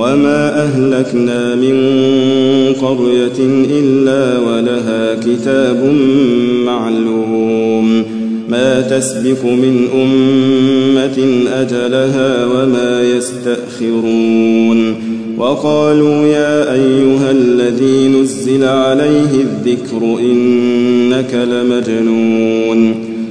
وما أهلكنا من قرية إلا ولها كتاب معلوم ما تسبق من أمة أجلها وما يستأخرون وقالوا يا أيها الذي نزل عليه الذكر إنك لمجنون